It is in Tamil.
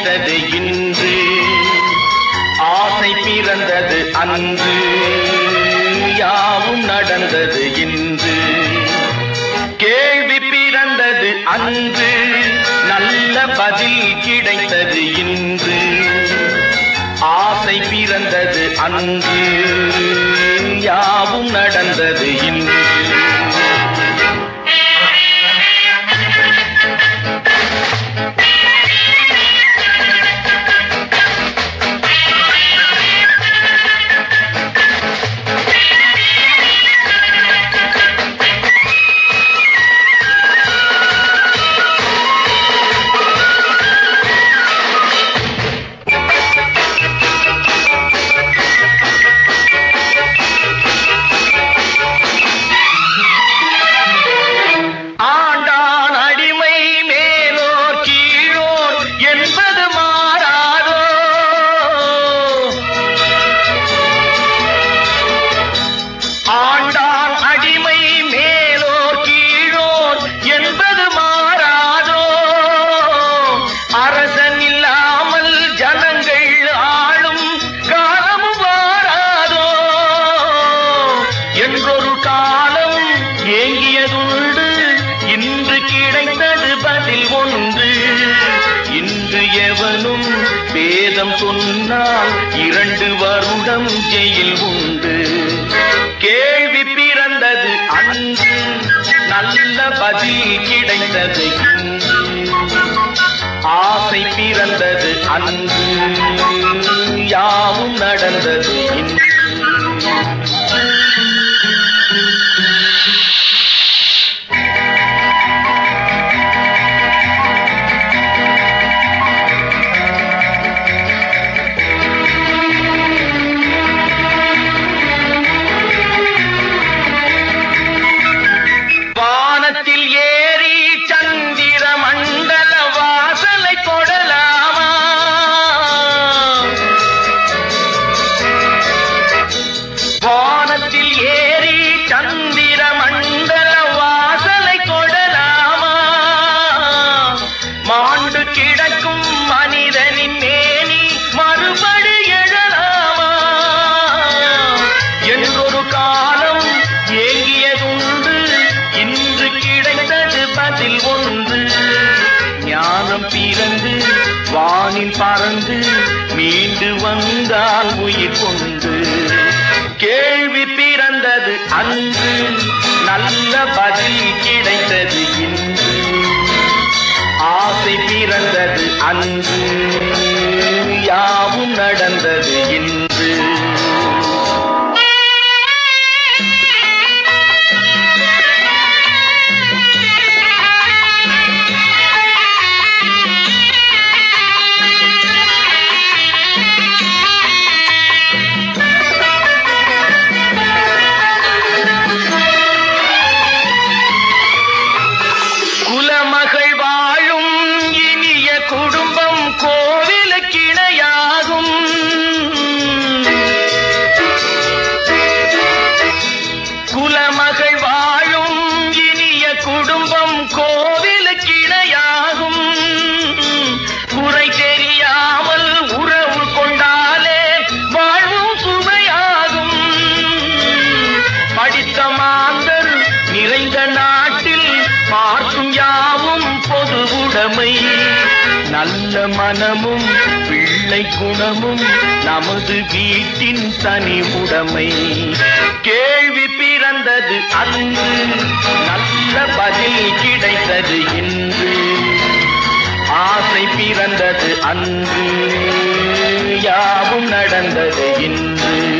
நினைத்தது இன்று. ஆசை பிறந்தது அன்று. யாவும் நடந்தது இன்று. கேள்வி பிறந்தது அன்று. நல்ல பதில் கிடைத்தது இன்று. ஆசை பிறந்தது அன்று. யாவும் நடந்தது இன்று. இன்று கிடைத்தது பதில் ஒன்று. இன்று எவனும் வேதம் சொன்னால் இரண்டு வருடம் ஜெயில் உண்டு. கேள்வி பிறந்தது அன்று நல்ல பதில் கிடைத்தது ஆசை பிறந்தது அன்று யாவும் நடந்தது இன்று. ஒன்று ஞானம் பிறந்து வானில் பறந்து மீண்டு வந்தால் உயிர் கொண்டு. கேள்வி பிறந்தது அன்று நல்ல பதில் கிடைத்தது இன்று. ஆசை பிறந்தது அன்று. நல்ல மனமும் பிள்ளை குணமும் நமது வீட்டின் தனி உடைமை. கேள்வி பிறந்தது அன்று நல்ல பதில் கிடைத்தது இன்று. ஆசை பிறந்தது அன்று யாவும் நடந்தது இன்று.